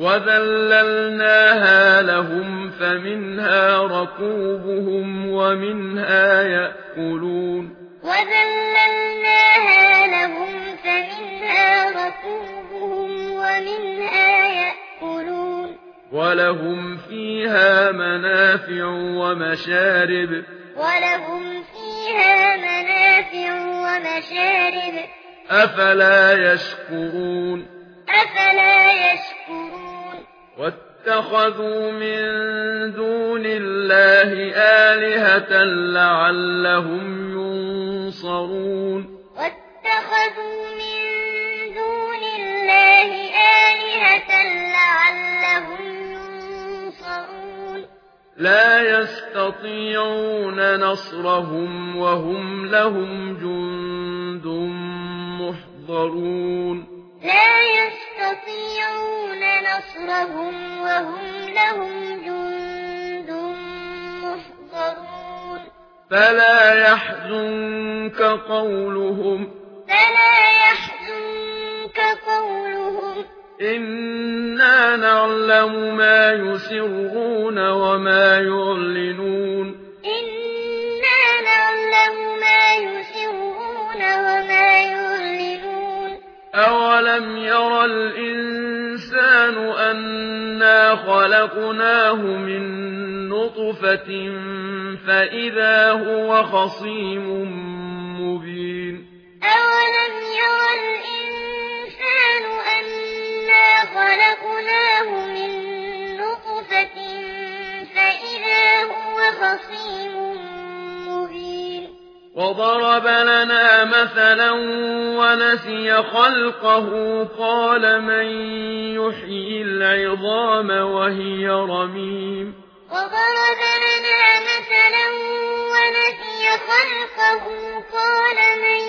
وَذَلَّلْنَاهَا لَهُمْ فَمِنْهَا رَكُوبُهُمْ وَمِنْهَا يَأْكُلُونَ وَذَلَّلْنَاهَا لَهُمْ فَمِنْهَا رَكُوبُهُمْ وَمِنْهَا يَأْكُلُونَ وَلَهُمْ فِيهَا مَنَافِعُ وَمَشَارِبُ وَلَهُمْ فِيهَا مَنَافِعُ وَمَشَارِبُ أَفَلَا يَشْكُرُونَ أَفَلَا يَشْكُرُونَ واتخذوا من دون الله آلهة لعلهم ينصرون. واتخذوا من دون الله آلهة لا يستطيعون نصرهم وهم لهم جند محضرون. لا يستطيعون نصرهم وهم لهم جند محضرون فلا يحزنك قولهم. فلا يحزنك قولهم. إنا نعلم ما يسرون وما يعلنون. إنا نعلم ما يسرون وما يعلنون. أولم يرى الإنسان الإنسان أنا خلقناه من نطفة فإذا هو خصيم مبين أولم يرى الإنسان أنا خلقناه من نطفة فإذا هو خصيم مبين وضرب لنا مثلا ونسي خلقه قال من يحيي العظام وهي رميم وضرب لنا مثلا ونسي خلقه قال من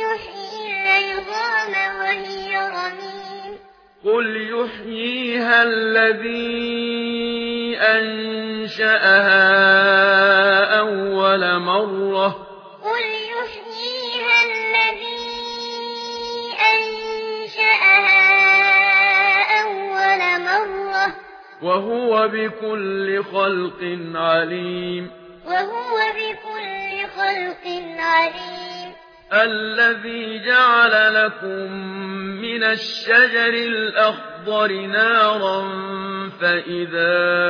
يحيي العظام وهي رميم قل يحييها الذي أنشأها أول مرة وهو بكل خلق عليم وهو بكل خلق عليم الذي جعل لكم من الشجر الأخضر نارا فإذا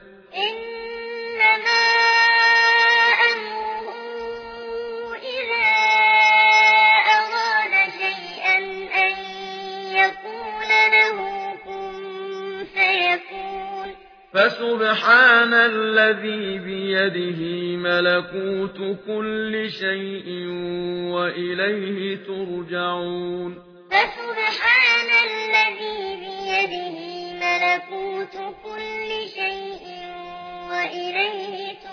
سُبْحَانَ الذي بيده ملكوت كل شيء وإليه ترجعون. فسبحان الذي بيده ملكوت كل شيء وإليه ترجعون